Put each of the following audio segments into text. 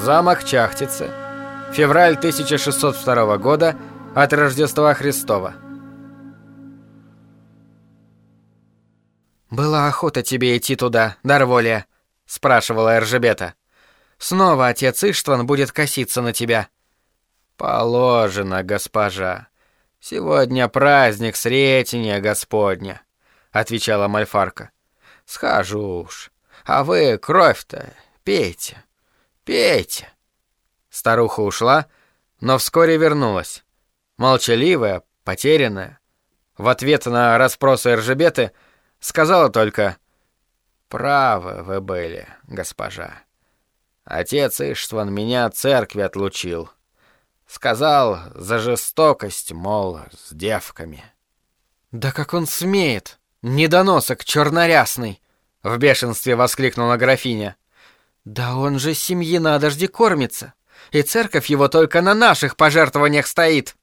Замок Чахтицы. Февраль 1602 года от Рождества Христова. «Была охота тебе идти туда, Дарволия», — спрашивала Эржебета. «Снова отец Иштван будет коситься на тебя». «Положено, госпожа. Сегодня праздник Сретения Господня», — отвечала Мальфарка. «Схожу уж. А вы кровь-то пейте, пейте». Старуха ушла, но вскоре вернулась. Молчаливая, потерянная. В ответ на расспросы Эржебеты — Сказала только «Правы вы были, госпожа. Отец Иштван меня от церкви отлучил. Сказал за жестокость, мол, с девками». «Да как он смеет! Недоносок чернорясный!» — в бешенстве воскликнула графиня. «Да он же семьи на дожде кормится, и церковь его только на наших пожертвованиях стоит!»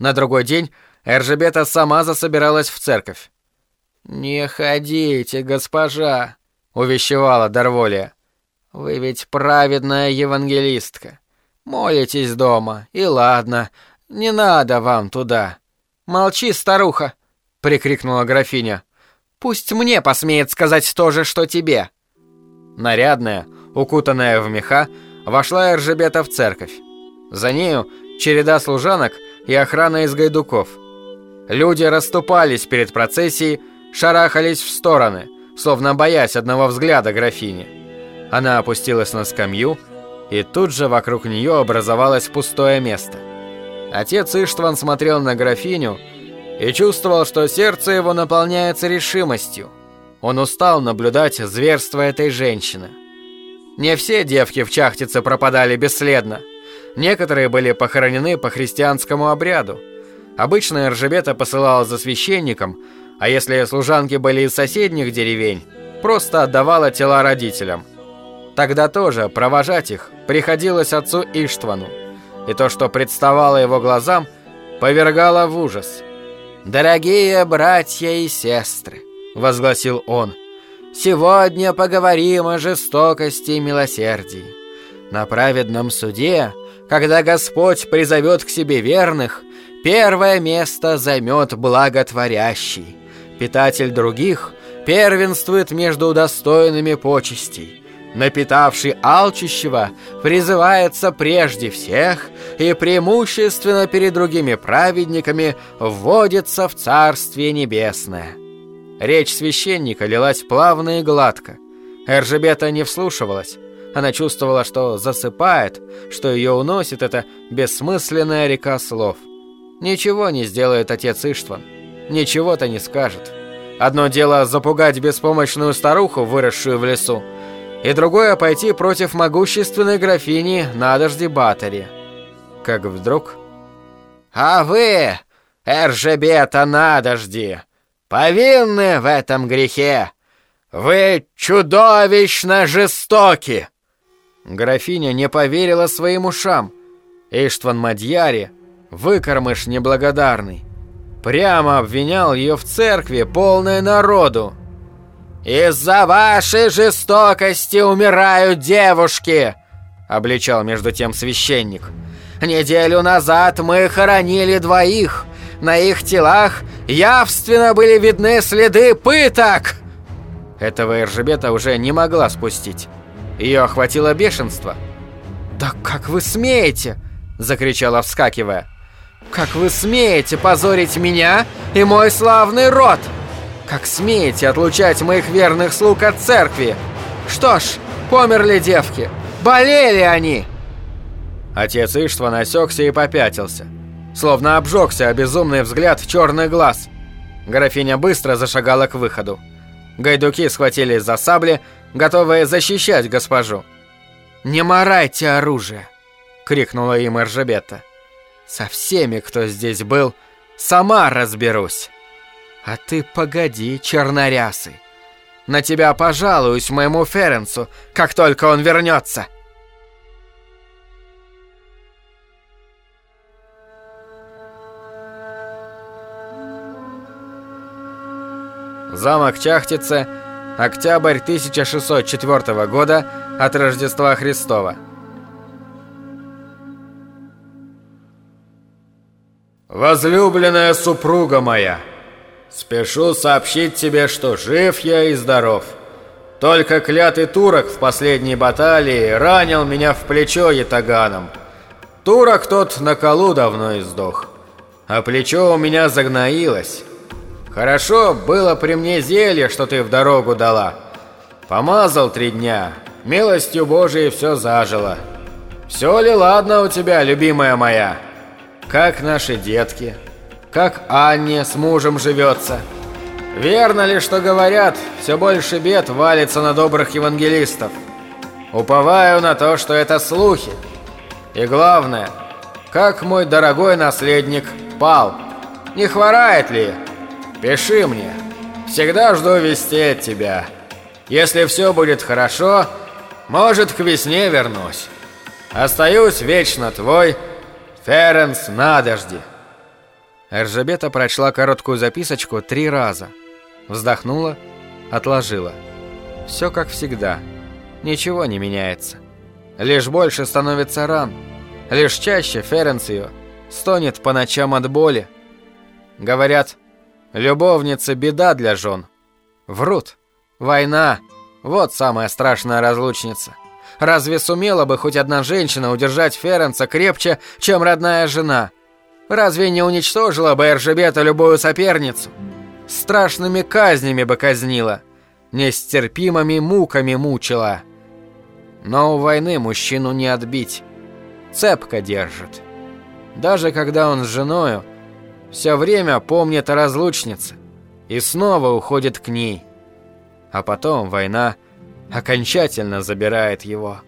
На другой день Эржебета сама засобиралась в церковь. «Не ходите, госпожа», — увещевала Дарволия. «Вы ведь праведная евангелистка. Молитесь дома, и ладно, не надо вам туда». «Молчи, старуха!» — прикрикнула графиня. «Пусть мне посмеет сказать то же, что тебе!» Нарядная, укутанная в меха, вошла Эржебета в церковь. За нею череда служанок и охрана из гайдуков. Люди расступались перед процессией, шарахались в стороны, словно боясь одного взгляда графини. Она опустилась на скамью, и тут же вокруг нее образовалось пустое место. Отец Иштван смотрел на графиню и чувствовал, что сердце его наполняется решимостью. Он устал наблюдать зверство этой женщины. Не все девки в Чахтице пропадали бесследно. Некоторые были похоронены по христианскому обряду. Обычно Эржебета посылала за священником, а если служанки были из соседних деревень, просто отдавала тела родителям. Тогда тоже провожать их приходилось отцу Иштвану, и то, что представало его глазам, повергало в ужас. «Дорогие братья и сестры», — возгласил он, — «сегодня поговорим о жестокости и милосердии. На праведном суде, когда Господь призовет к себе верных, первое место займет благотворящий, питатель других, первенствует между удостоенными почестей. Напитавший алчущего призывается прежде всех и преимущественно перед другими праведниками вводится в Царствие Небесное. Речь священника лилась плавно и гладко. Эржебета не вслушивалась. Она чувствовала, что засыпает, что ее уносит эта бессмысленная река слов. Ничего не сделает отец Иштван ничего-то не скажет. Одно дело запугать беспомощную старуху, выросшую в лесу, и другое пойти против могущественной графини Надожди Батари. Как вдруг... «А вы, Эржебета Надожди, повинны в этом грехе! Вы чудовищно жестоки!» Графиня не поверила своим ушам. Иштван Мадьяри, выкормыш неблагодарный, Прямо обвинял ее в церкви, полной народу. «Из-за вашей жестокости умирают девушки!» Обличал между тем священник. «Неделю назад мы хоронили двоих. На их телах явственно были видны следы пыток!» Этого Эржебета уже не могла спустить. Ее охватило бешенство. «Да как вы смеете!» – закричала, вскакивая. Как вы смеете позорить меня и мой славный род? Как смеете отлучать моих верных слуг от церкви? Что ж, померли девки. Болели они!» Отец Иштван осекся и попятился. Словно обжегся о безумный взгляд в черный глаз. Графиня быстро зашагала к выходу. Гайдуки схватились за сабли, готовые защищать госпожу. «Не морайте оружие!» — крикнула им Эржебетта. Со всеми, кто здесь был, сама разберусь. А ты погоди, чернорясы. На тебя пожалуюсь моему Ференсу, как только он вернется. Замок Чахтице, октябрь 1604 года от Рождества Христова. Возлюбленная супруга моя, спешу сообщить тебе, что жив я и здоров. Только клятый турок в последней баталии ранил меня в плечо ятаганом. Турок тот на колу давно издох, а плечо у меня загноилось. Хорошо было при мне зелье, что ты в дорогу дала. Помазал три дня, милостью Божией все зажило. Все ли ладно у тебя, любимая моя?» Как наши детки? Как Анне с мужем живется? Верно ли, что говорят, все больше бед валится на добрых евангелистов? Уповаю на то, что это слухи. И главное, как мой дорогой наследник пал? Не хворает ли? Пиши мне. Всегда жду вести от тебя. Если все будет хорошо, может, к весне вернусь. Остаюсь вечно твой, Ференс Надожди!» Эржебета прочла короткую записочку три раза. Вздохнула, отложила. Все как всегда. Ничего не меняется. Лишь больше становится ран. Лишь чаще Ференс ее стонет по ночам от боли. Говорят, любовница беда для жен. Врут. Война. Вот самая страшная разлучница. Разве сумела бы хоть одна женщина удержать Ференца крепче, чем родная жена? Разве не уничтожила бы Эржебета любую соперницу? Страшными казнями бы казнила, нестерпимыми муками мучила. Но у войны мужчину не отбить. Цепко держит. Даже когда он с женою, все время помнит о разлучнице и снова уходит к ней. А потом война — окончательно забирает его.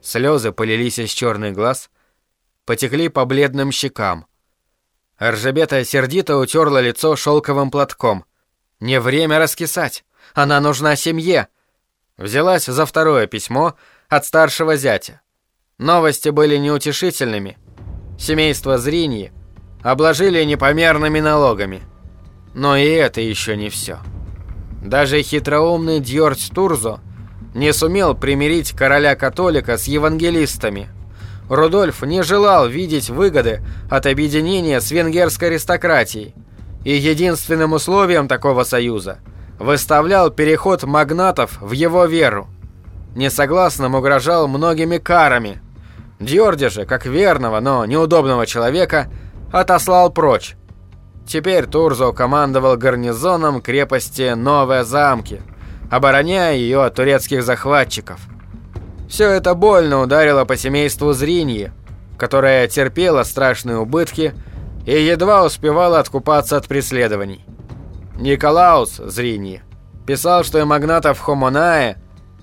Слезы полились из черных глаз, потекли по бледным щекам. Ржебета сердито утерла лицо шелковым платком. Не время раскисать, она нужна семье. Взялась за второе письмо от старшего зятя. Новости были неутешительными. Семейство Зриньи обложили непомерными налогами. Но и это еще не все. Даже хитроумный Дьорч Турзо не сумел примирить короля-католика с евангелистами. Рудольф не желал видеть выгоды от объединения с венгерской аристократией, и единственным условием такого союза выставлял переход магнатов в его веру. Несогласным угрожал многими карами. Дьорди же, как верного, но неудобного человека, отослал прочь, Теперь Турзо командовал гарнизоном крепости Новые Замки, обороняя ее от турецких захватчиков. Все это больно ударило по семейству Зриньи, которое терпело страшные убытки и едва успевало откупаться от преследований. Николаус Зриньи писал, что и магнатов Хомонае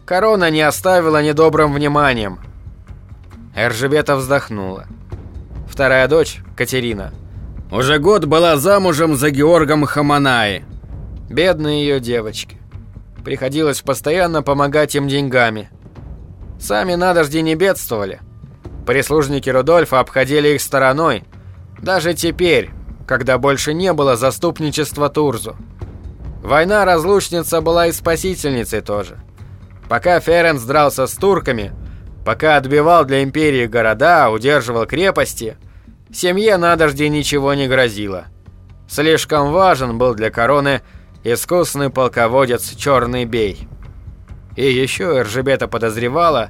корона не оставила недобрым вниманием. Эржебета вздохнула. Вторая дочь, Катерина, уже год была замужем за Георгом Хаманаи. Бедные ее девочки. Приходилось постоянно помогать им деньгами. Сами надожди не бедствовали. Прислужники Рудольфа обходили их стороной. Даже теперь, когда больше не было заступничества Турзу. Война-разлучница была и спасительницей тоже. Пока Ференс дрался с турками, пока отбивал для империи города, удерживал крепости – Семье на ничего не грозило. Слишком важен был для короны искусный полководец Черный Бей. И еще Эржебета подозревала,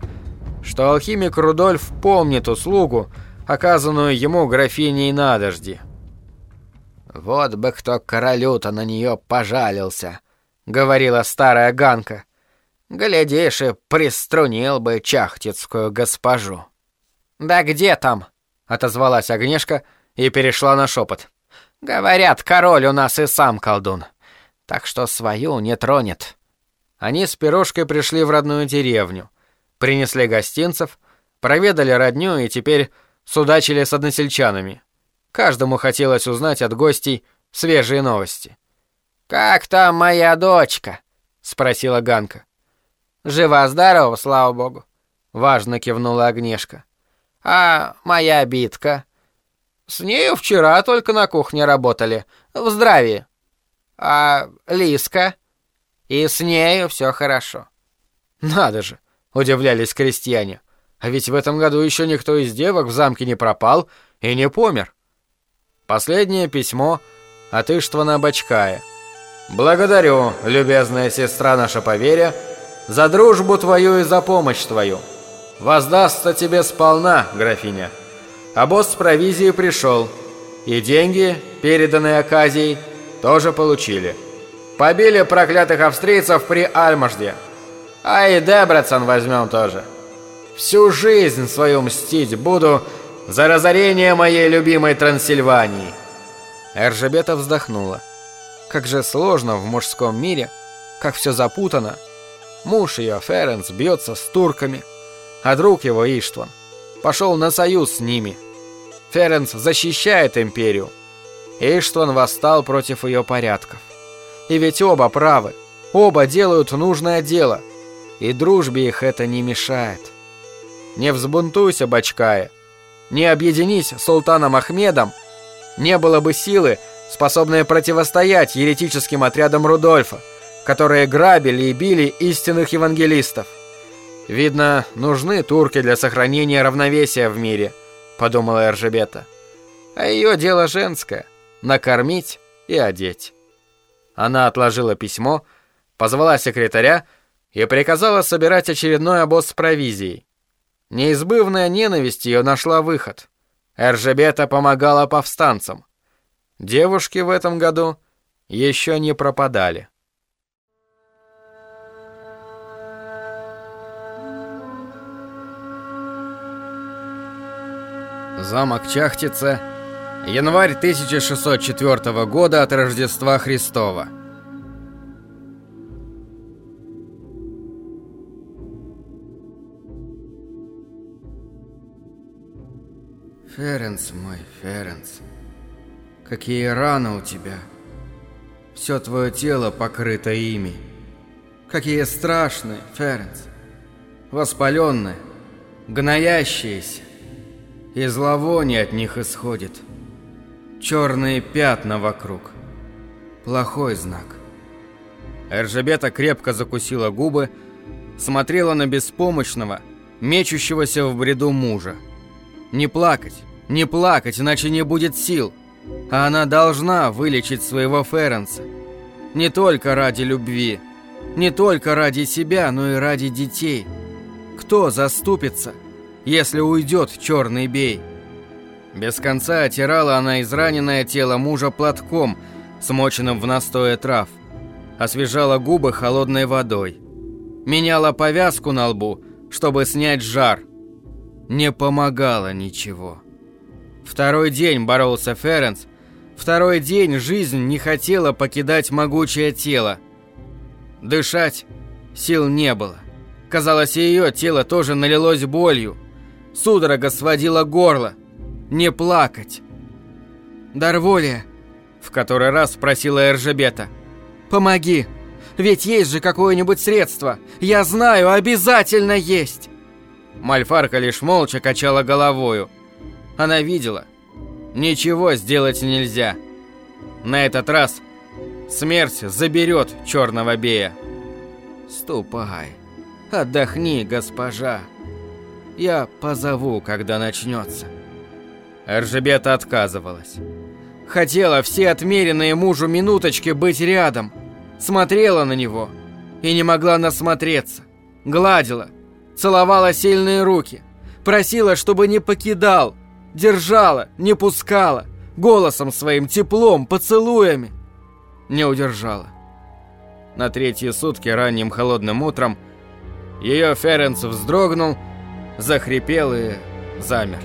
что алхимик Рудольф помнит услугу, оказанную ему графиней Надожди. «Вот бы кто королю-то на нее пожалился», — говорила старая Ганка. «Глядишь, и приструнил бы чахтицкую госпожу». «Да где там?» отозвалась Огнешка и перешла на шепот. Говорят, король у нас и сам колдун. Так что свою не тронет. Они с пирожкой пришли в родную деревню, принесли гостинцев, проведали родню и теперь судачили с односельчанами. Каждому хотелось узнать от гостей свежие новости. «Как там моя дочка?» — спросила Ганка. «Жива-здорова, слава богу», — важно кивнула Огнешка. А моя битка? С нею вчера только на кухне работали. В здравии. А Лиска? И с нею все хорошо. Надо же, удивлялись крестьяне. А ведь в этом году еще никто из девок в замке не пропал и не помер. Последнее письмо от Иштвана Бачкая. «Благодарю, любезная сестра наша поверя, за дружбу твою и за помощь твою. Воздастся тебе сполна, графиня. А босс с провизией пришел, и деньги, переданные Аказией, тоже получили. Побили проклятых австрийцев при Альмажде. А и Дебрецен возьмем тоже. Всю жизнь свою мстить буду за разорение моей любимой Трансильвании. Эржебета вздохнула. Как же сложно в мужском мире, как все запутано. Муж ее, Ференс, бьется с турками, а друг его, Иштван, пошел на союз с ними. Ференс защищает империю. Иштван восстал против ее порядков. И ведь оба правы, оба делают нужное дело, и дружбе их это не мешает. Не взбунтуйся, Бачкая, не объединись с султаном Ахмедом, не было бы силы, способной противостоять еретическим отрядам Рудольфа, которые грабили и били истинных евангелистов. Видно, нужны турки для сохранения равновесия в мире, подумала Эржебета. А ее дело женское — накормить и одеть. Она отложила письмо, позвала секретаря и приказала собирать очередной обоз с провизией. Неизбывная ненависть ее нашла выход. Эржебета помогала повстанцам. Девушки в этом году еще не пропадали. Замок Чахтица, январь 1604 года от Рождества Христова. Ференс мой, Ференс, какие раны у тебя. Все твое тело покрыто ими. Какие страшные, Ференс. Воспаленные, гноящиеся. И зловоние от них исходит. Черные пятна вокруг. Плохой знак. Эржебета крепко закусила губы, смотрела на беспомощного, мечущегося в бреду мужа. Не плакать, не плакать, иначе не будет сил. А она должна вылечить своего Ференса. Не только ради любви, не только ради себя, но и ради детей. Кто заступится, если уйдет черный бей? Без конца отирала она израненное тело мужа платком, смоченным в настое трав. Освежала губы холодной водой. Меняла повязку на лбу, чтобы снять жар. Не помогало ничего. Второй день боролся Ференс. Второй день жизнь не хотела покидать могучее тело. Дышать сил не было. Казалось, ее тело тоже налилось болью. Судорога сводила горло. Не плакать. «Дарволия», — в который раз спросила Эржебета, — «помоги, ведь есть же какое-нибудь средство. Я знаю, обязательно есть». Мальфарка лишь молча качала головою. Она видела. Ничего сделать нельзя. На этот раз смерть заберет черного бея. Ступай. Отдохни, госпожа. Я позову, когда начнется. Эржебета отказывалась. Хотела все отмеренные мужу минуточки быть рядом. Смотрела на него и не могла насмотреться. Гладила, целовала сильные руки, просила, чтобы не покидал, Держала, не пускала, голосом своим, теплом, поцелуями. Не удержала. На третьи сутки ранним холодным утром ее Ференц вздрогнул, захрипел и замер.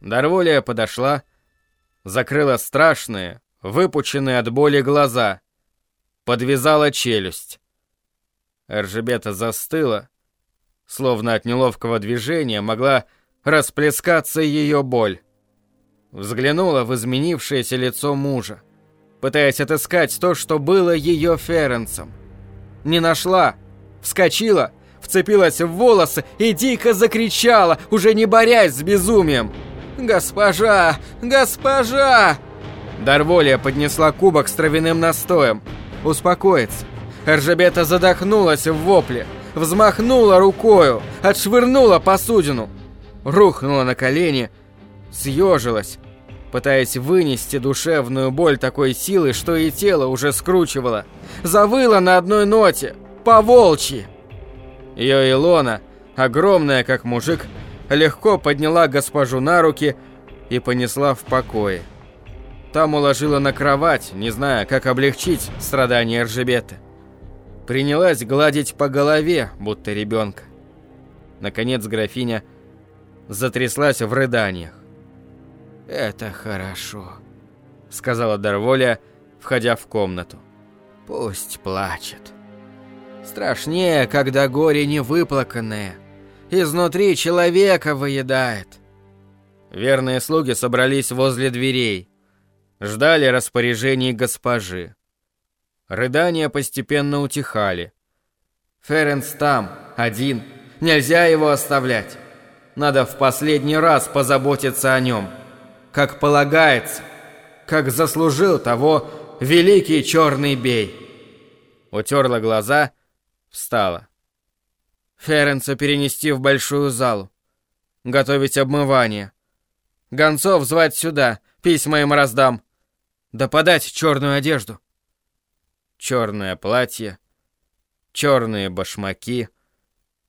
Дарволия подошла, закрыла страшные, выпученные от боли глаза, подвязала челюсть. Эржебета застыла, Словно от неловкого движения могла расплескаться ее боль. Взглянула в изменившееся лицо мужа, пытаясь отыскать то, что было ее Ференсом. Не нашла, вскочила, вцепилась в волосы и дико закричала, уже не борясь с безумием. «Госпожа! Госпожа!» Дарволия поднесла кубок с травяным настоем. Успокоиться. Эржебета задохнулась в вопле взмахнула рукою, отшвырнула посудину, рухнула на колени, съежилась, пытаясь вынести душевную боль такой силы, что и тело уже скручивало. Завыла на одной ноте, по-волчьи. Ее Илона, огромная как мужик, легко подняла госпожу на руки и понесла в покое. Там уложила на кровать, не зная, как облегчить страдания Ржебета. Принялась гладить по голове, будто ребенка. Наконец графиня затряслась в рыданиях. «Это хорошо», — сказала Дарволя, входя в комнату. «Пусть плачет. Страшнее, когда горе невыплаканное, изнутри человека выедает». Верные слуги собрались возле дверей, ждали распоряжений госпожи. Рыдания постепенно утихали. Ференс там, один, нельзя его оставлять. Надо в последний раз позаботиться о нем как полагается, как заслужил того великий черный бей. Утерла глаза, встала. Ференца перенести в большую залу. Готовить обмывание. Гонцов звать сюда, письма им раздам. Да подать черную одежду. Черное платье, черные башмаки,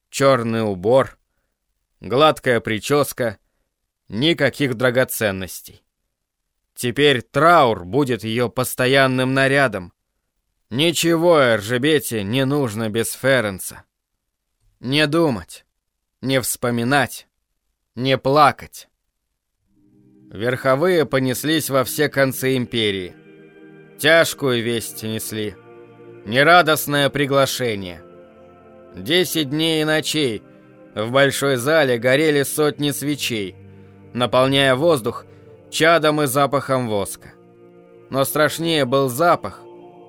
черный убор, гладкая прическа — Никаких драгоценностей. Теперь траур будет ее постоянным нарядом. Ничего Эржебете не нужно без Ференса. Не думать, не вспоминать, не плакать. Верховые понеслись во все концы империи. Тяжкую весть несли. Нерадостное приглашение. Десять дней и ночей в большой зале горели сотни свечей — наполняя воздух чадом и запахом воска. Но страшнее был запах,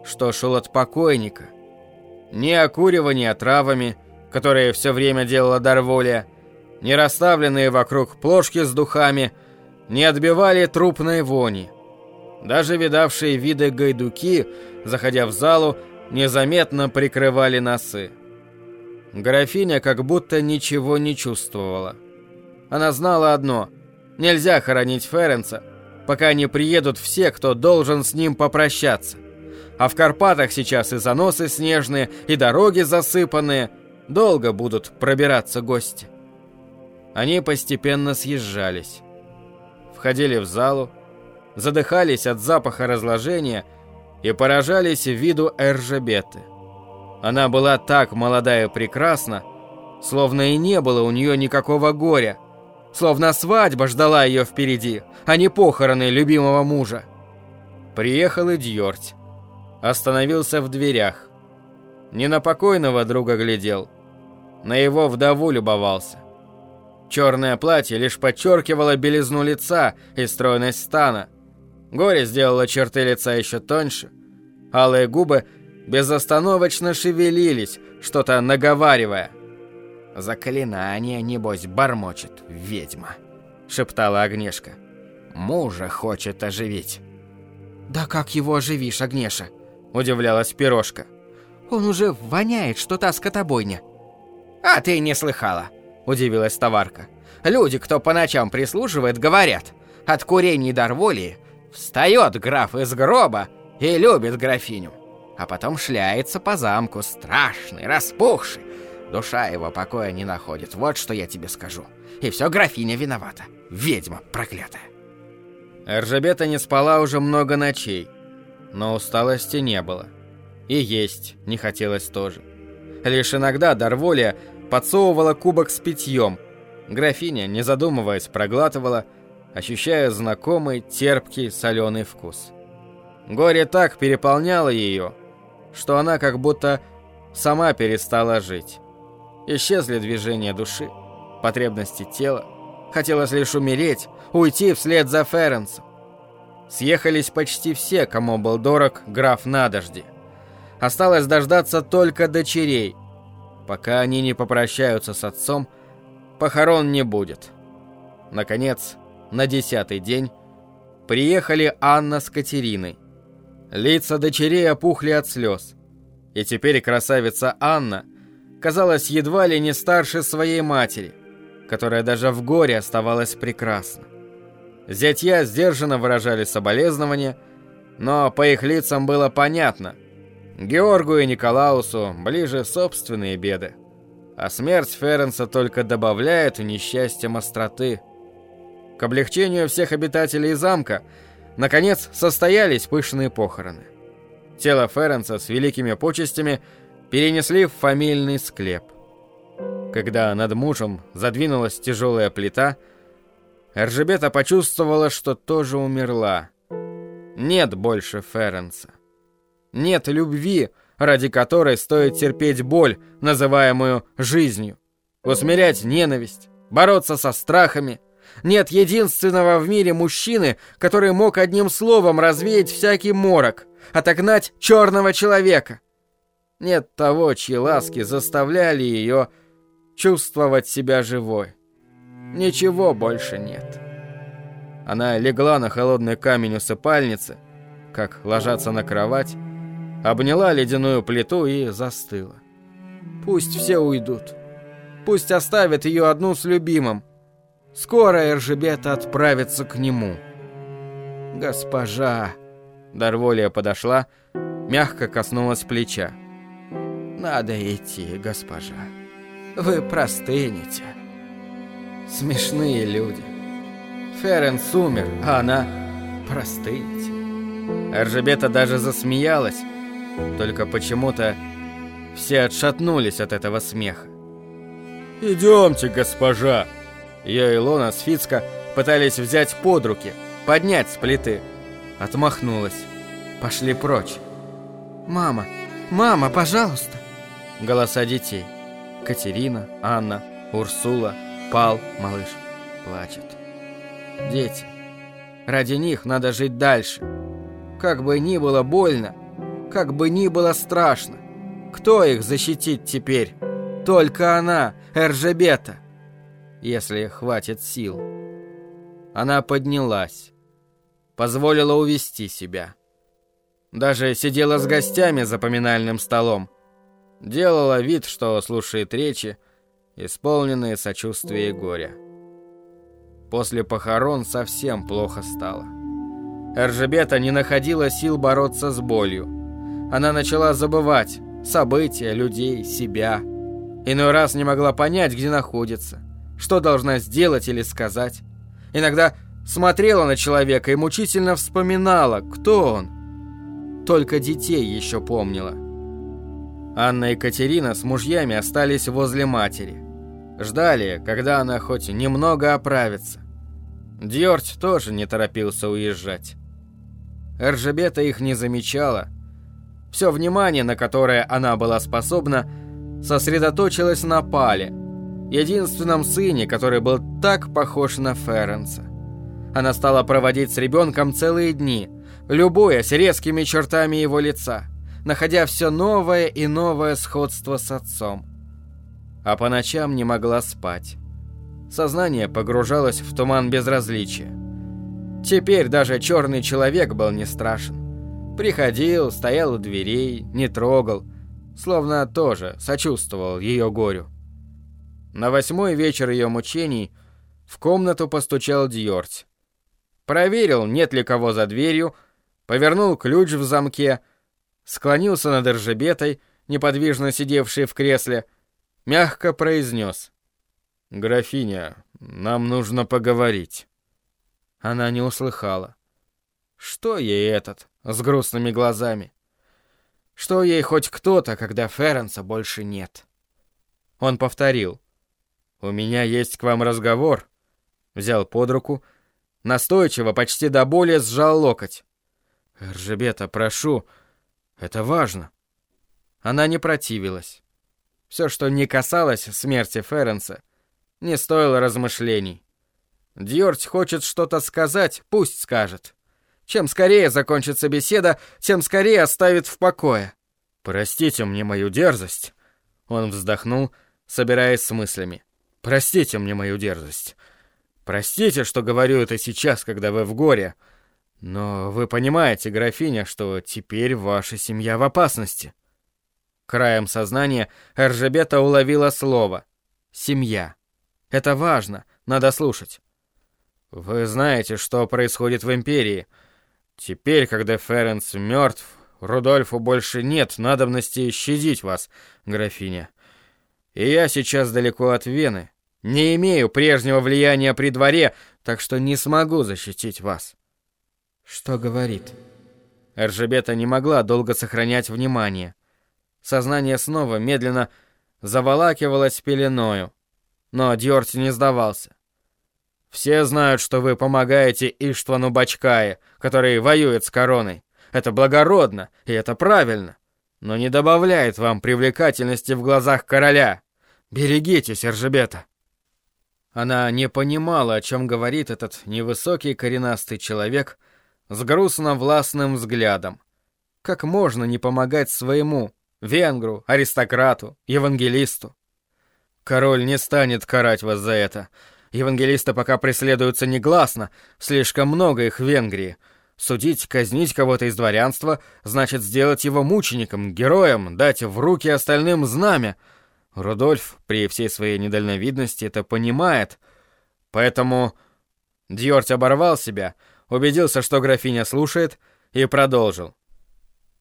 что шел от покойника. Не окуривание травами, которые все время делала Дарволия, не расставленные вокруг плошки с духами, не отбивали трупной вони. Даже видавшие виды гайдуки, заходя в залу, незаметно прикрывали носы. Графиня как будто ничего не чувствовала. Она знала одно Нельзя хоронить Ференца, пока не приедут все, кто должен с ним попрощаться. А в Карпатах сейчас и заносы снежные, и дороги засыпанные. Долго будут пробираться гости. Они постепенно съезжались. Входили в залу, задыхались от запаха разложения и поражались виду Эржебеты. Она была так молода и прекрасна, словно и не было у нее никакого горя – Словно свадьба ждала ее впереди, а не похороны любимого мужа. Приехал и Дьорть. Остановился в дверях. Не на покойного друга глядел, на его вдову любовался. Черное платье лишь подчеркивало белизну лица и стройность стана. Горе сделало черты лица еще тоньше. Алые губы безостановочно шевелились, что-то наговаривая. «Заклинание, небось, бормочет, ведьма», — шептала Агнешка. «Мужа хочет оживить». «Да как его оживишь, Агнеша?» — удивлялась Пирожка. «Он уже воняет, что та скотобойня». «А ты не слыхала», — удивилась товарка. «Люди, кто по ночам прислуживает, говорят, от курений Дарволии встает граф из гроба и любит графиню, а потом шляется по замку, страшный, распухший, Душа его покоя не находит, вот что я тебе скажу. И все графиня виновата. Ведьма проклятая. Эржебета не спала уже много ночей, но усталости не было. И есть не хотелось тоже. Лишь иногда Дарволия подсовывала кубок с питьем. Графиня, не задумываясь, проглатывала, ощущая знакомый терпкий соленый вкус. Горе так переполняло ее, что она как будто сама перестала жить. Исчезли движения души, потребности тела. Хотелось лишь умереть, уйти вслед за Ференсом. Съехались почти все, кому был дорог граф Надожди. Осталось дождаться только дочерей. Пока они не попрощаются с отцом, похорон не будет. Наконец, на десятый день приехали Анна с Катериной. Лица дочерей опухли от слез. И теперь красавица Анна – казалась едва ли не старше своей матери, которая даже в горе оставалась прекрасна. Зятья сдержанно выражали соболезнования, но по их лицам было понятно. Георгу и Николаусу ближе собственные беды. А смерть Ференса только добавляет несчастьям остроты. К облегчению всех обитателей замка, наконец, состоялись пышные похороны. Тело Ференса с великими почестями перенесли в фамильный склеп. Когда над мужем задвинулась тяжелая плита, Эржебета почувствовала, что тоже умерла. Нет больше Ференса. Нет любви, ради которой стоит терпеть боль, называемую жизнью, усмирять ненависть, бороться со страхами. Нет единственного в мире мужчины, который мог одним словом развеять всякий морок, отогнать черного человека. Нет того, чьи ласки заставляли ее чувствовать себя живой. Ничего больше нет. Она легла на холодный камень усыпальницы, как ложатся на кровать, обняла ледяную плиту и застыла. Пусть все уйдут. Пусть оставят ее одну с любимым. Скоро Эржебета отправится к нему. «Госпожа!» Дарволия подошла, мягко коснулась плеча. «Надо идти, госпожа. Вы простынете». Смешные люди. Ференс умер, а она простынет. Эржебета даже засмеялась, только почему-то все отшатнулись от этого смеха. «Идемте, госпожа!» Ее и Лона с Фицка пытались взять под руки, поднять с плиты. Отмахнулась. Пошли прочь. «Мама! Мама, пожалуйста!» Голоса детей. Катерина, Анна, Урсула, Пал, малыш. Плачет. Дети. Ради них надо жить дальше. Как бы ни было больно, как бы ни было страшно. Кто их защитит теперь? Только она, Эржебета. Если хватит сил. Она поднялась. Позволила увести себя. Даже сидела с гостями за поминальным столом. Делала вид, что слушает речи, исполненные сочувствия и горя. После похорон совсем плохо стало. Эржебета не находила сил бороться с болью. Она начала забывать события, людей, себя. Иной раз не могла понять, где находится, что должна сделать или сказать. Иногда смотрела на человека и мучительно вспоминала, кто он. Только детей еще помнила. Анна и Катерина с мужьями остались возле матери. Ждали, когда она хоть немного оправится. Дьорть тоже не торопился уезжать. Эржебета их не замечала. Все внимание, на которое она была способна, сосредоточилось на Пале, единственном сыне, который был так похож на Ференса. Она стала проводить с ребенком целые дни, любуясь резкими чертами его лица, находя все новое и новое сходство с отцом а по ночам не могла спать. Сознание погружалось в туман безразличия. Теперь даже черный человек был не страшен. Приходил, стоял у дверей, не трогал, словно тоже сочувствовал ее горю. На восьмой вечер ее мучений в комнату постучал Дьорть. Проверил, нет ли кого за дверью, повернул ключ в замке, склонился над Эржебетой, неподвижно сидевшей в кресле, мягко произнес. «Графиня, нам нужно поговорить». Она не услыхала. Что ей этот, с грустными глазами? Что ей хоть кто-то, когда Ференса больше нет? Он повторил. «У меня есть к вам разговор». Взял под руку, настойчиво, почти до боли сжал локоть. «Ржебета, прошу, это важно». Она не противилась. Все, что не касалось смерти Ференса, не стоило размышлений. Дьорть хочет что-то сказать, пусть скажет. Чем скорее закончится беседа, тем скорее оставит в покое. «Простите мне мою дерзость», — он вздохнул, собираясь с мыслями. «Простите мне мою дерзость. Простите, что говорю это сейчас, когда вы в горе. Но вы понимаете, графиня, что теперь ваша семья в опасности». Краем сознания Эржебета уловила слово «семья». Это важно, надо слушать. Вы знаете, что происходит в Империи. Теперь, когда Ференс мертв, Рудольфу больше нет надобности щадить вас, графиня. И я сейчас далеко от Вены. Не имею прежнего влияния при дворе, так что не смогу защитить вас. Что говорит? Эржебета не могла долго сохранять внимание. Сознание снова медленно заволакивалось пеленою. Но Дьорти не сдавался. Все знают, что вы помогаете Иштвану Бачкае, который воюет с короной. Это благородно, и это правильно. Но не добавляет вам привлекательности в глазах короля. Берегитесь, Эржебета. Она не понимала, о чем говорит этот невысокий коренастый человек с грустно-властным взглядом. Как можно не помогать своему, венгру, аристократу, евангелисту? Король не станет карать вас за это. Евангелисты пока преследуются негласно, слишком много их в Венгрии. Судить, казнить кого-то из дворянства значит сделать его мучеником, героем, дать в руки остальным знамя — Рудольф при всей своей недальновидности это понимает, поэтому Дьорть оборвал себя, убедился, что графиня слушает, и продолжил.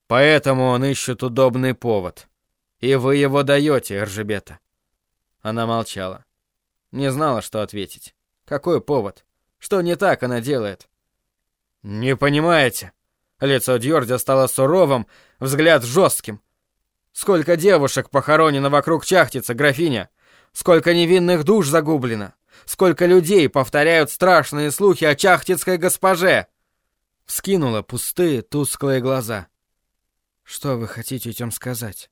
Поэтому он ищет удобный повод. И вы его даете, Эржебета. Она молчала. Не знала, что ответить. Какой повод? Что не так она делает? Не понимаете? Лицо Дьордя стало суровым, взгляд жестким. Сколько девушек похоронено вокруг Чахтица, графиня? Сколько невинных душ загублено? Сколько людей повторяют страшные слухи о чахтицкой госпоже?» Вскинула пустые, тусклые глаза. «Что вы хотите этим сказать?»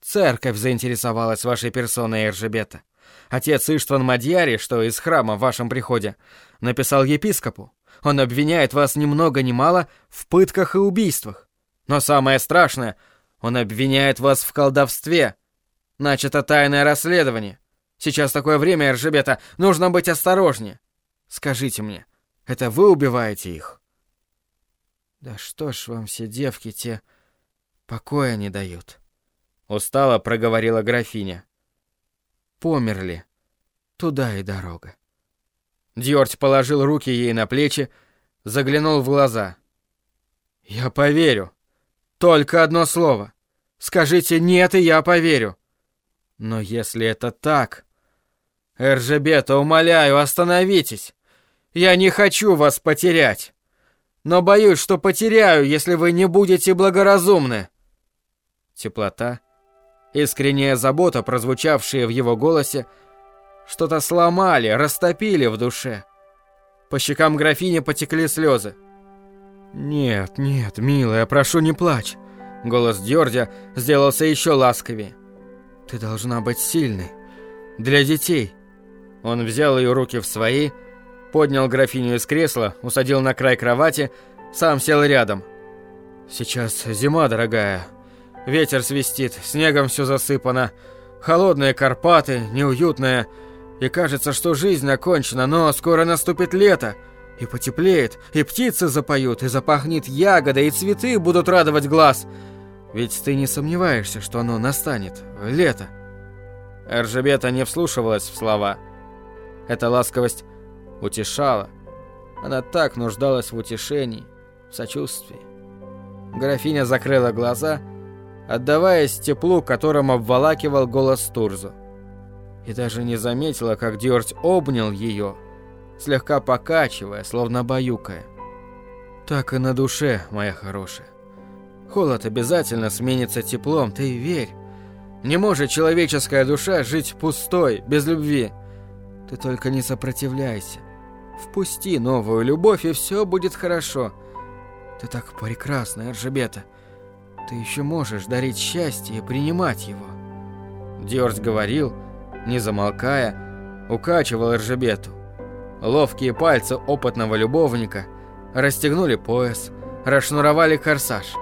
«Церковь заинтересовалась вашей персоной, Эржебета. Отец Иштван Мадьяри, что из храма в вашем приходе, написал епископу. Он обвиняет вас ни много ни мало в пытках и убийствах. Но самое страшное — он обвиняет вас в колдовстве. Начато тайное расследование. Сейчас такое время, Эржебета, нужно быть осторожнее. Скажите мне, это вы убиваете их? Да что ж вам все девки те покоя не дают? Устало проговорила графиня. Померли. Туда и дорога. Дьорть положил руки ей на плечи, заглянул в глаза. «Я поверю», только одно слово. Скажите «нет», и я поверю. Но если это так... Эржебета, умоляю, остановитесь. Я не хочу вас потерять. Но боюсь, что потеряю, если вы не будете благоразумны. Теплота, искренняя забота, прозвучавшие в его голосе, что-то сломали, растопили в душе. По щекам графини потекли слезы. «Нет, нет, милая, прошу, не плачь!» Голос Дёрдя сделался еще ласковее. «Ты должна быть сильной. Для детей». Он взял ее руки в свои, поднял графиню из кресла, усадил на край кровати, сам сел рядом. «Сейчас зима, дорогая. Ветер свистит, снегом все засыпано. Холодные Карпаты, неуютная. И кажется, что жизнь окончена, но скоро наступит лето». И потеплеет, и птицы запоют, и запахнет ягода, и цветы будут радовать глаз. Ведь ты не сомневаешься, что оно настанет. Лето. Эржебета не вслушивалась в слова. Эта ласковость утешала. Она так нуждалась в утешении, в сочувствии. Графиня закрыла глаза, отдаваясь теплу, которым обволакивал голос Турзу. И даже не заметила, как Дёрть обнял ее, слегка покачивая, словно баюкая. Так и на душе, моя хорошая. Холод обязательно сменится теплом, ты верь. Не может человеческая душа жить пустой, без любви. Ты только не сопротивляйся. Впусти новую любовь, и все будет хорошо. Ты так прекрасна, Эржебета. Ты еще можешь дарить счастье и принимать его. Дёрс говорил, не замолкая, укачивал Эржебету. Ловкие пальцы опытного любовника расстегнули пояс, расшнуровали корсаж.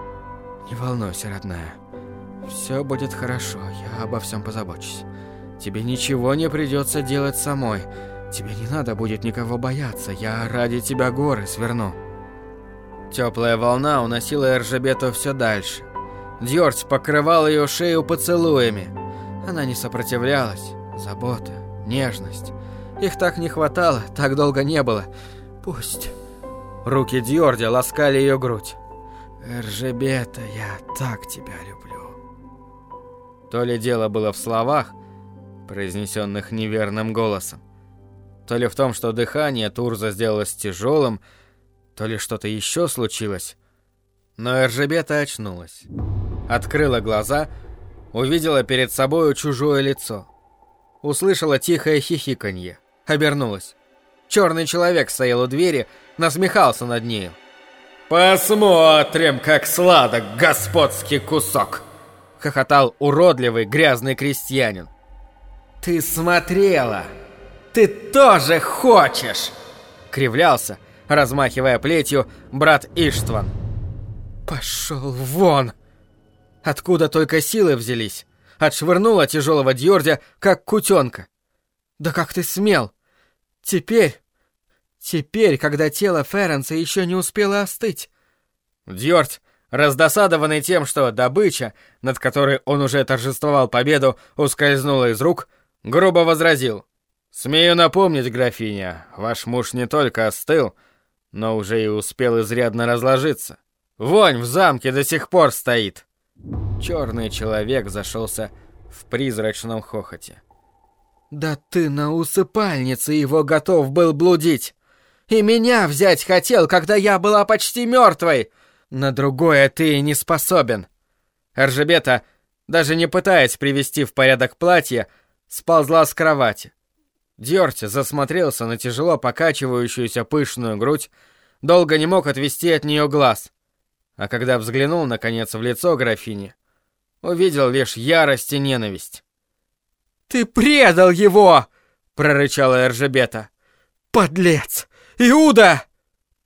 «Не волнуйся, родная. Все будет хорошо, я обо всем позабочусь. Тебе ничего не придется делать самой. Тебе не надо будет никого бояться, я ради тебя горы сверну». Теплая волна уносила Эржебету все дальше. Дьордь покрывал ее шею поцелуями. Она не сопротивлялась. Забота, нежность. Их так не хватало, так долго не было. Пусть. Руки Дьорди ласкали ее грудь. Эржебета, я так тебя люблю. То ли дело было в словах, произнесенных неверным голосом, то ли в том, что дыхание Турза сделалось тяжелым, то ли что-то еще случилось. Но Эржебета очнулась. Открыла глаза, увидела перед собой чужое лицо. Услышала тихое хихиканье. Обернулась. Черный человек стоял у двери, насмехался над нею. «Посмотрим, как сладок господский кусок!» Хохотал уродливый грязный крестьянин. «Ты смотрела! Ты тоже хочешь!» Кривлялся, размахивая плетью, брат Иштван. «Пошел вон!» Откуда только силы взялись? Отшвырнула тяжелого Дьордя, как кутенка. «Да как ты смел? Теперь Теперь, когда тело Ференса еще не успело остыть. Дьорд, раздосадованный тем, что добыча, над которой он уже торжествовал победу, ускользнула из рук, грубо возразил. «Смею напомнить, графиня, ваш муж не только остыл, но уже и успел изрядно разложиться. Вонь в замке до сих пор стоит!» Черный человек зашелся в призрачном хохоте. «Да ты на усыпальнице его готов был блудить! И меня взять хотел, когда я была почти мертвой. На другое ты не способен. Эржебета, даже не пытаясь привести в порядок платье, сползла с кровати. Дёрти засмотрелся на тяжело покачивающуюся пышную грудь, долго не мог отвести от нее глаз. А когда взглянул, наконец, в лицо графини, увидел лишь ярость и ненависть. «Ты предал его!» — прорычала Эржебета. «Подлец! Иуда!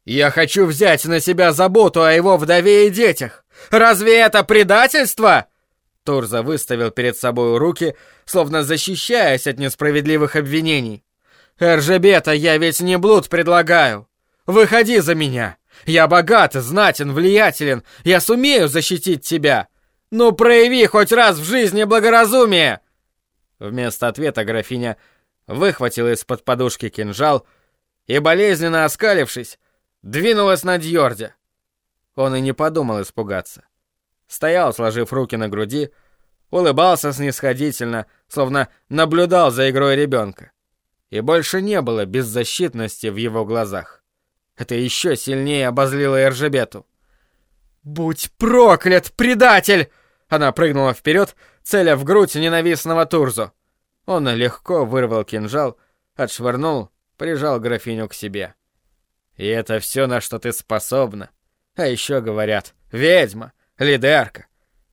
Я хочу взять на себя заботу о его вдове и детях. Разве это предательство? Турза выставил перед собой руки, словно защищаясь от несправедливых обвинений. Эржебета, я ведь не блуд предлагаю. Выходи за меня. Я богат, знатен, влиятелен. Я сумею защитить тебя. Ну прояви хоть раз в жизни благоразумие. Вместо ответа графиня выхватила из-под подушки кинжал и, болезненно оскалившись, двинулась на Дьордя. Он и не подумал испугаться. Стоял, сложив руки на груди, улыбался снисходительно, словно наблюдал за игрой ребенка. И больше не было беззащитности в его глазах. Это еще сильнее обозлило Эржебету. «Будь проклят, предатель!» Она прыгнула вперед, целя в грудь ненавистного Турзу. Он легко вырвал кинжал, отшвырнул прижал графиню к себе. «И это все, на что ты способна. А еще говорят, ведьма, лидерка.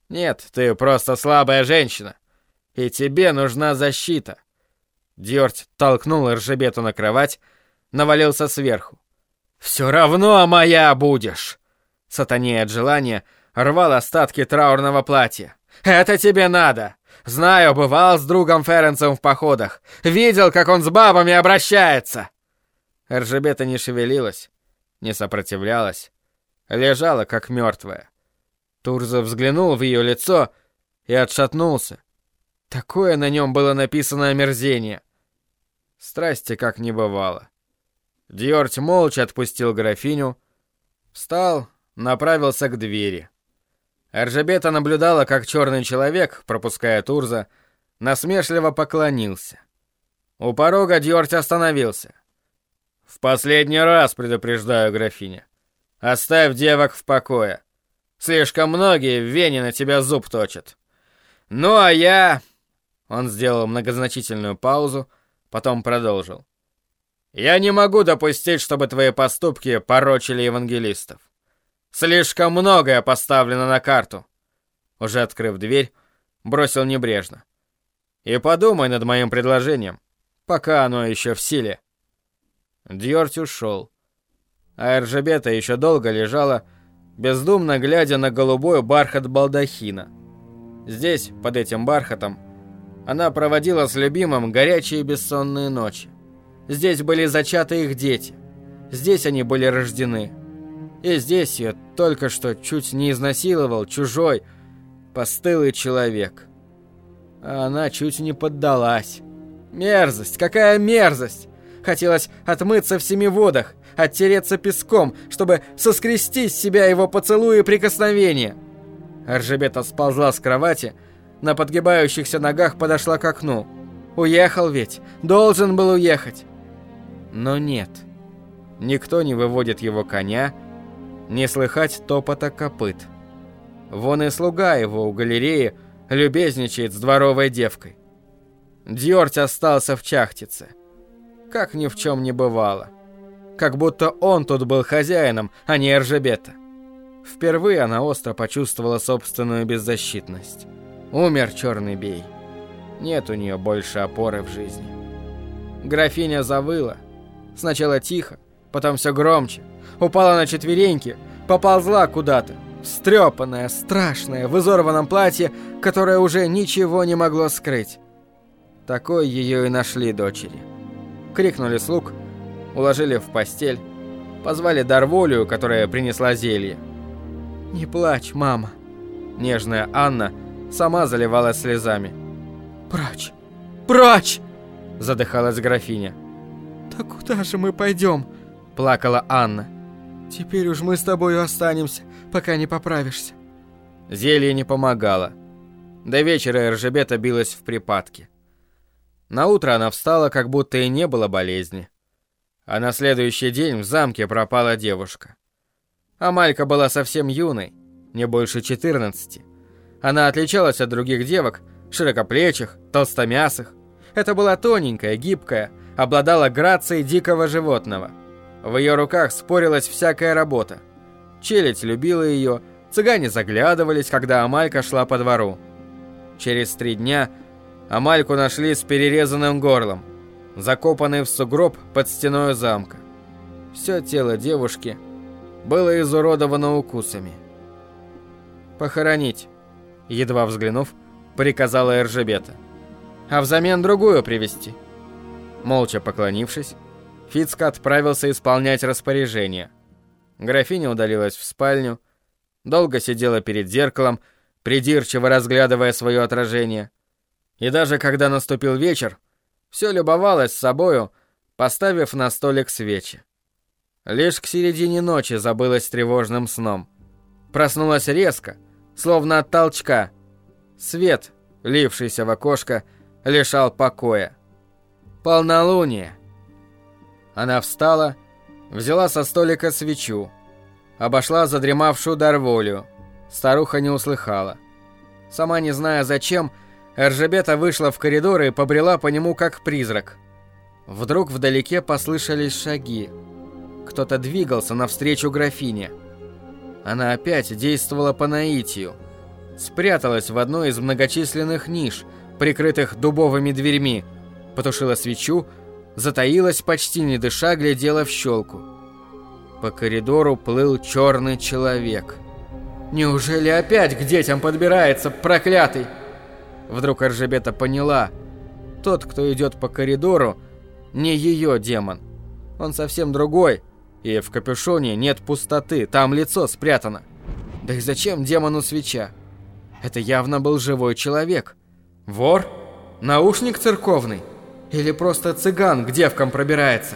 Нет, ты просто слабая женщина. И тебе нужна защита». Дёрть толкнул Ржебету на кровать, навалился сверху. «Все равно моя будешь!» Сатанея от желания рвал остатки траурного платья. «Это тебе надо! Знаю, бывал с другом Ференцем в походах. Видел, как он с бабами обращается!» Эржебета не шевелилась, не сопротивлялась. Лежала, как мертвая. Турза взглянул в ее лицо и отшатнулся. Такое на нем было написано омерзение. Страсти как не бывало. Дьорть молча отпустил графиню, встал, направился к двери. Эржебета наблюдала, как черный человек, пропуская Турза, насмешливо поклонился. У порога Дьорть остановился. «В последний раз предупреждаю, графиня. Оставь девок в покое. Слишком многие в Вене на тебя зуб точат. Ну а я...» Он сделал многозначительную паузу, потом продолжил. «Я не могу допустить, чтобы твои поступки порочили евангелистов. Слишком многое поставлено на карту. Уже открыв дверь, бросил небрежно. И подумай над моим предложением, пока оно еще в силе. Дьорти ушел. А Эржебета еще долго лежала, бездумно глядя на голубой бархат балдахина. Здесь, под этим бархатом, она проводила с любимым горячие бессонные ночи. Здесь были зачаты их дети. Здесь они были рождены. И здесь ее только что чуть не изнасиловал чужой, постылый человек. А она чуть не поддалась. Мерзость, какая мерзость! Хотелось отмыться в семи водах, оттереться песком, чтобы соскрести с себя его поцелуи и прикосновения. Аржебета сползла с кровати, на подгибающихся ногах подошла к окну. Уехал ведь, должен был уехать. Но нет. Никто не выводит его коня, не слыхать топота копыт. Вон и слуга его у галереи любезничает с дворовой девкой. Дьорть остался в чахтице. Как ни в чем не бывало. Как будто он тут был хозяином, а не Эржебета. Впервые она остро почувствовала собственную беззащитность. Умер черный бей. Нет у нее больше опоры в жизни. Графиня завыла. Сначала тихо, потом все громче. Упала на четвереньки, поползла куда-то. Встрепанная, страшная, в изорванном платье, которое уже ничего не могло скрыть. Такой ее и нашли дочери. Крикнули слуг, уложили в постель, позвали Дарволию, которая принесла зелье. «Не плачь, мама!» Нежная Анна сама заливалась слезами. «Прочь! Прочь!» Задыхалась графиня. «Да куда же мы пойдем?» Плакала Анна. «Теперь уж мы с тобою останемся, пока не поправишься». Зелье не помогало. До вечера Эржебета билась в припадке. На утро она встала, как будто и не было болезни. А на следующий день в замке пропала девушка. Амалька была совсем юной, не больше 14. Она отличалась от других девок, широкоплечих, толстомясых. Это была тоненькая, гибкая, обладала грацией дикого животного. В ее руках спорилась всякая работа. Челядь любила ее, цыгане заглядывались, когда Амалька шла по двору. Через три дня Амальку нашли с перерезанным горлом, закопанный в сугроб под стеной замка. Все тело девушки было изуродовано укусами. «Похоронить», едва взглянув, приказала Эржебета. «А взамен другую привести Молча поклонившись, Фицка отправился исполнять распоряжение. Графиня удалилась в спальню, долго сидела перед зеркалом, придирчиво разглядывая свое отражение. И даже когда наступил вечер, все любовалась собою, поставив на столик свечи. Лишь к середине ночи забылась тревожным сном. Проснулась резко, словно от толчка. Свет, лившийся в окошко, лишал покоя. Полнолуние. Она встала, взяла со столика свечу, обошла задремавшую Дарволю. Старуха не услыхала. Сама не зная зачем, Эржебета вышла в коридор и побрела по нему как призрак. Вдруг вдалеке послышались шаги. Кто-то двигался навстречу графине. Она опять действовала по наитию. Спряталась в одной из многочисленных ниш, прикрытых дубовыми дверьми, потушила свечу, затаилась почти не дыша, глядела в щелку. По коридору плыл черный человек. «Неужели опять к детям подбирается, проклятый?» Вдруг Аржебета поняла. Тот, кто идет по коридору, не ее демон. Он совсем другой, и в капюшоне нет пустоты, там лицо спрятано. Да и зачем демону свеча? Это явно был живой человек. Вор? Наушник церковный? Или просто цыган к девкам пробирается.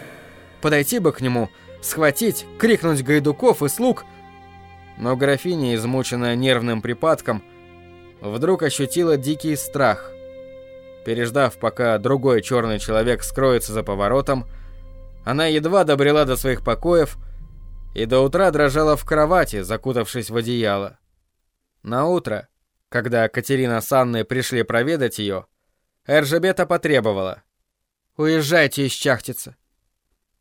Подойти бы к нему, схватить, крикнуть гайдуков и слуг. Но графиня, измученная нервным припадком, вдруг ощутила дикий страх. Переждав, пока другой черный человек скроется за поворотом, она едва добрела до своих покоев и до утра дрожала в кровати, закутавшись в одеяло. На утро, когда Катерина с Анной пришли проведать ее, Эржебета потребовала. Уезжайте из Чахтицы.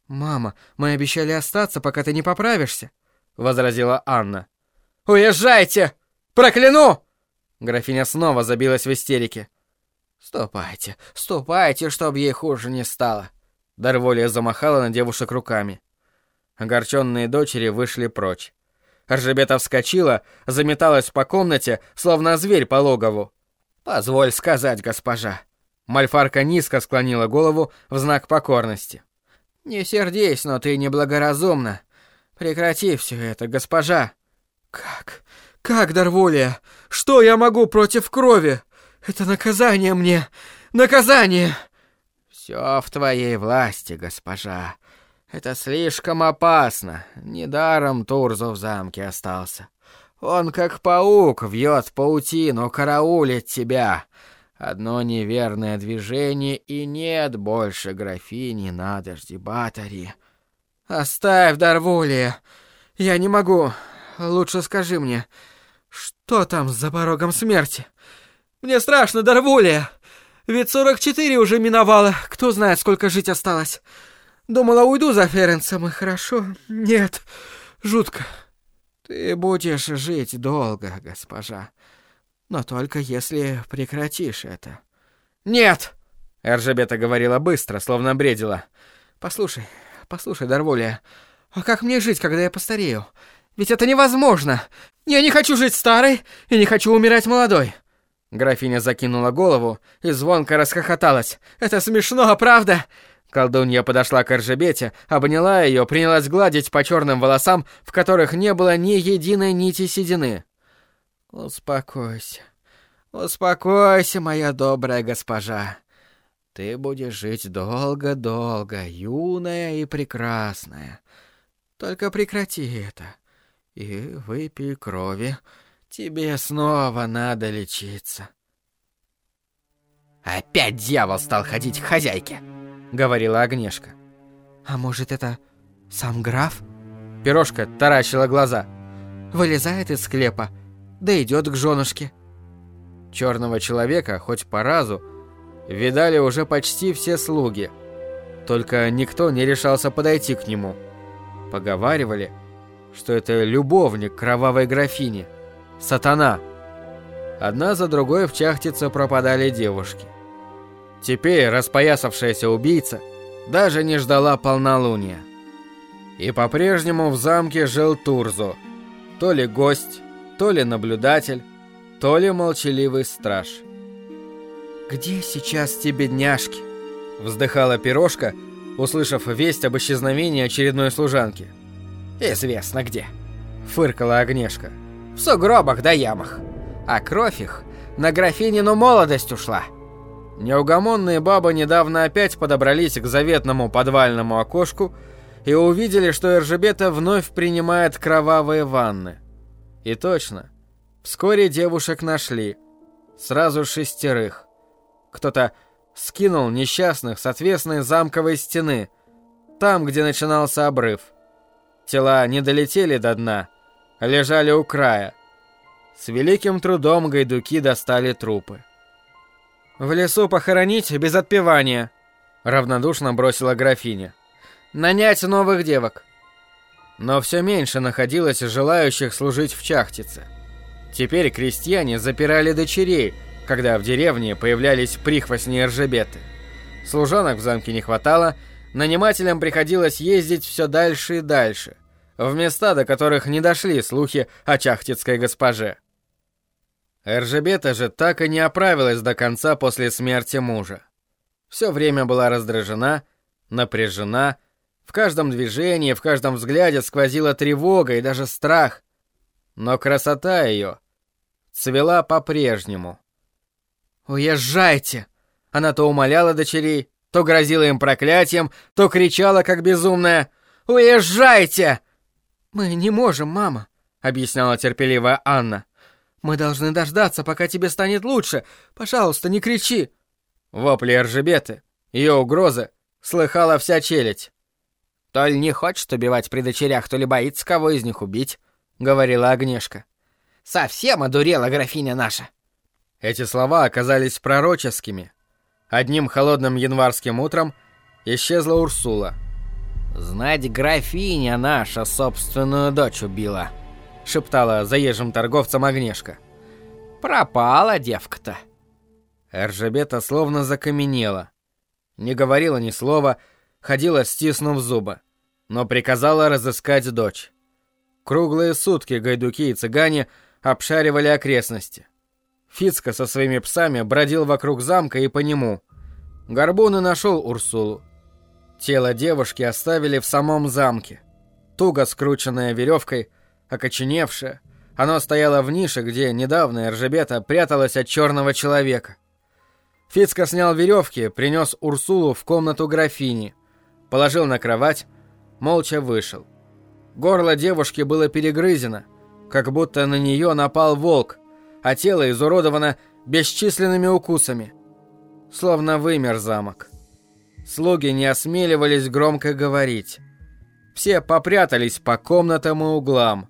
Мама, мы обещали остаться, пока ты не поправишься, возразила Анна. Уезжайте! Прокляну! Графиня снова забилась в истерике. Ступайте, ступайте, чтобы ей хуже не стало. Дарволия замахала на девушек руками. Огорченные дочери вышли прочь. Ржебета вскочила, заметалась по комнате, словно зверь по логову. «Позволь сказать, госпожа, Мальфарка низко склонила голову в знак покорности. «Не сердись, но ты неблагоразумна. Прекрати все это, госпожа». «Как? Как, Дарволия? Что я могу против крови? Это наказание мне! Наказание!» Все в твоей власти, госпожа. Это слишком опасно. Недаром Турзу в замке остался. Он как паук вьет паутину, караулит тебя. Одно неверное движение, и нет больше графини на дожди Батари. Оставь, Дарвулия. Я не могу. Лучше скажи мне, что там за порогом смерти? Мне страшно, Дарвулия. Ведь 44 уже миновало. Кто знает, сколько жить осталось. Думала, уйду за Ференцем, и хорошо. Нет, жутко. Ты будешь жить долго, госпожа. Но только если прекратишь это. Нет! Эржебета говорила быстро, словно бредила. Послушай, послушай, Дарволия, а как мне жить, когда я постарею? Ведь это невозможно. Я не хочу жить старой и не хочу умирать молодой. Графиня закинула голову и звонко расхохоталась. Это смешно, правда? Колдунья подошла к Эржебете, обняла ее, принялась гладить по черным волосам, в которых не было ни единой нити седины. «Успокойся, успокойся, моя добрая госпожа. Ты будешь жить долго-долго, юная и прекрасная. Только прекрати это и выпей крови. Тебе снова надо лечиться». «Опять дьявол стал ходить к хозяйке!» говорила Агнешка. А может, это сам граф? Пирожка таращила глаза. Вылезает из склепа, да идет к женушке. Черного человека, хоть по разу, видали уже почти все слуги. Только никто не решался подойти к нему. Поговаривали, что это любовник кровавой графини, сатана. Одна за другой в чахтице пропадали девушки. Теперь распоясавшаяся убийца даже не ждала полнолуния. И по-прежнему в замке жил Турзо, то ли гость, то ли наблюдатель, то ли молчаливый страж. «Где сейчас те бедняжки?» — вздыхала пирожка, услышав весть об исчезновении очередной служанки. «Известно где», — фыркала Огнешка. «В сугробах да ямах. А кровь их на графинину молодость ушла». Неугомонные бабы недавно опять подобрались к заветному подвальному окошку и увидели, что Эржебета вновь принимает кровавые ванны. И точно, вскоре девушек нашли. Сразу шестерых. Кто-то скинул несчастных с отвесной замковой стены, там, где начинался обрыв. Тела не долетели до дна, а лежали у края. С великим трудом гайдуки достали трупы. «В лесу похоронить без отпевания», — равнодушно бросила графиня. «Нанять новых девок». Но все меньше находилось желающих служить в чахтице. Теперь крестьяне запирали дочерей, когда в деревне появлялись прихвостни ржебеты. Служанок в замке не хватало, нанимателям приходилось ездить все дальше и дальше, в места, до которых не дошли слухи о чахтицкой госпоже. Эржебета же так и не оправилась до конца после смерти мужа. Все время была раздражена, напряжена, в каждом движении, в каждом взгляде сквозила тревога и даже страх. Но красота ее цвела по-прежнему. «Уезжайте!» Она то умоляла дочерей, то грозила им проклятием, то кричала, как безумная. «Уезжайте!» «Мы не можем, мама», — объясняла терпеливая Анна. Мы должны дождаться, пока тебе станет лучше. Пожалуйста, не кричи. Вопли Эржебеты, ее угрозы, слыхала вся челядь. То ли не хочет убивать при дочерях, то ли боится кого из них убить, говорила Агнешка. Совсем одурела графиня наша. Эти слова оказались пророческими. Одним холодным январским утром исчезла Урсула. Знать графиня наша собственную дочь убила. — шептала заезжим торговцам Огнешка. «Пропала девка-то!» Эржебета словно закаменела. Не говорила ни слова, ходила, стиснув зубы, но приказала разыскать дочь. Круглые сутки гайдуки и цыгане обшаривали окрестности. Фицка со своими псами бродил вокруг замка и по нему. Горбун и нашел Урсулу. Тело девушки оставили в самом замке. Туго скрученное веревкой — окоченевшее. Оно стояло в нише, где недавно Эржебета пряталась от черного человека. Фицка снял веревки, принес Урсулу в комнату графини, положил на кровать, молча вышел. Горло девушки было перегрызено, как будто на нее напал волк, а тело изуродовано бесчисленными укусами. Словно вымер замок. Слуги не осмеливались громко говорить. Все попрятались по комнатам и углам.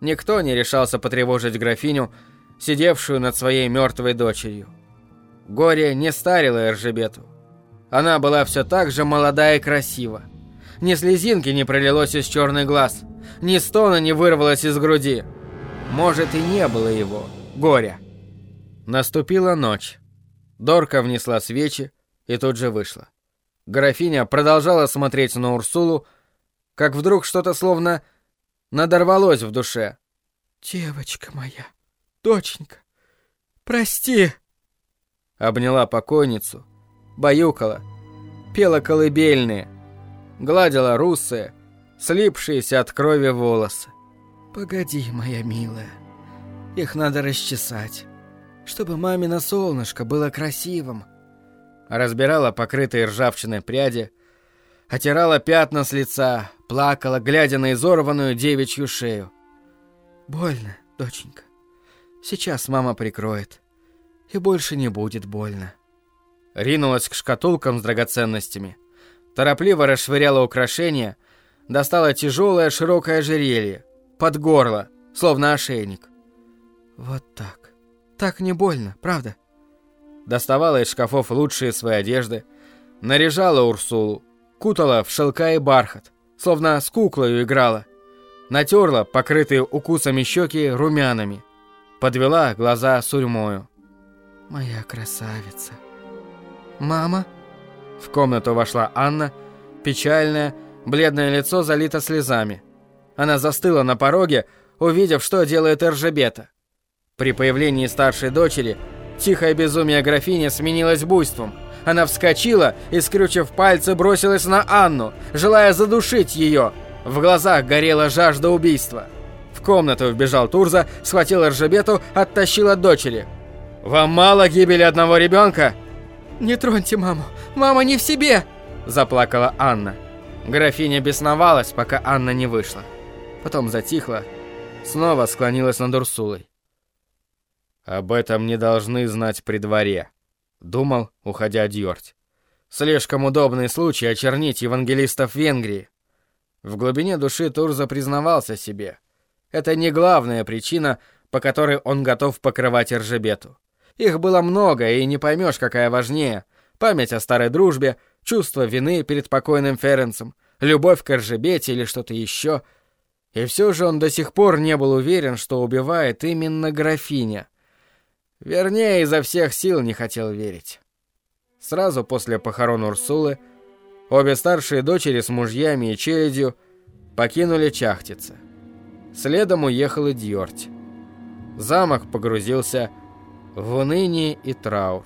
Никто не решался потревожить графиню, сидевшую над своей мертвой дочерью. Горе не старило Эржебету. Она была все так же молода и красива. Ни слезинки не пролилось из черных глаз, ни стона не вырвалось из груди. Может, и не было его, горя. Наступила ночь. Дорка внесла свечи и тут же вышла. Графиня продолжала смотреть на Урсулу, как вдруг что-то словно надорвалось в душе. «Девочка моя, доченька, прости!» Обняла покойницу, баюкала, пела колыбельные, гладила русые, слипшиеся от крови волосы. «Погоди, моя милая, их надо расчесать, чтобы мамино солнышко было красивым». Разбирала покрытые ржавчиной пряди, отирала пятна с лица, плакала, глядя на изорванную девичью шею. «Больно, доченька. Сейчас мама прикроет, и больше не будет больно». Ринулась к шкатулкам с драгоценностями, торопливо расшвыряла украшения, достала тяжелое широкое ожерелье, под горло, словно ошейник. «Вот так. Так не больно, правда?» Доставала из шкафов лучшие свои одежды, наряжала Урсулу, кутала в шелка и бархат, словно с куклою играла. Натерла покрытые укусами щеки румянами. Подвела глаза сурьмою. «Моя красавица!» «Мама?» В комнату вошла Анна, печальная, бледное лицо залито слезами. Она застыла на пороге, увидев, что делает Эржебета. При появлении старшей дочери тихое безумие графини сменилось буйством – она вскочила и, скрючив пальцы, бросилась на Анну, желая задушить ее. В глазах горела жажда убийства. В комнату вбежал Турза, схватил Ржебету, оттащил от дочери. «Вам мало гибели одного ребенка?» «Не троньте маму! Мама не в себе!» Заплакала Анна. Графиня бесновалась, пока Анна не вышла. Потом затихла, снова склонилась над Урсулой. «Об этом не должны знать при дворе», думал, уходя Дьорть. Слишком удобный случай очернить евангелистов Венгрии. В глубине души Турза признавался себе. Это не главная причина, по которой он готов покрывать Эржебету. Их было много, и не поймешь, какая важнее. Память о старой дружбе, чувство вины перед покойным Ференцем, любовь к Эржебете или что-то еще. И все же он до сих пор не был уверен, что убивает именно графиня. Вернее, изо всех сил не хотел верить. Сразу после похорон Урсулы обе старшие дочери с мужьями и челядью покинули Чахтица. Следом уехал и Дьорть. Замок погрузился в уныние и траур.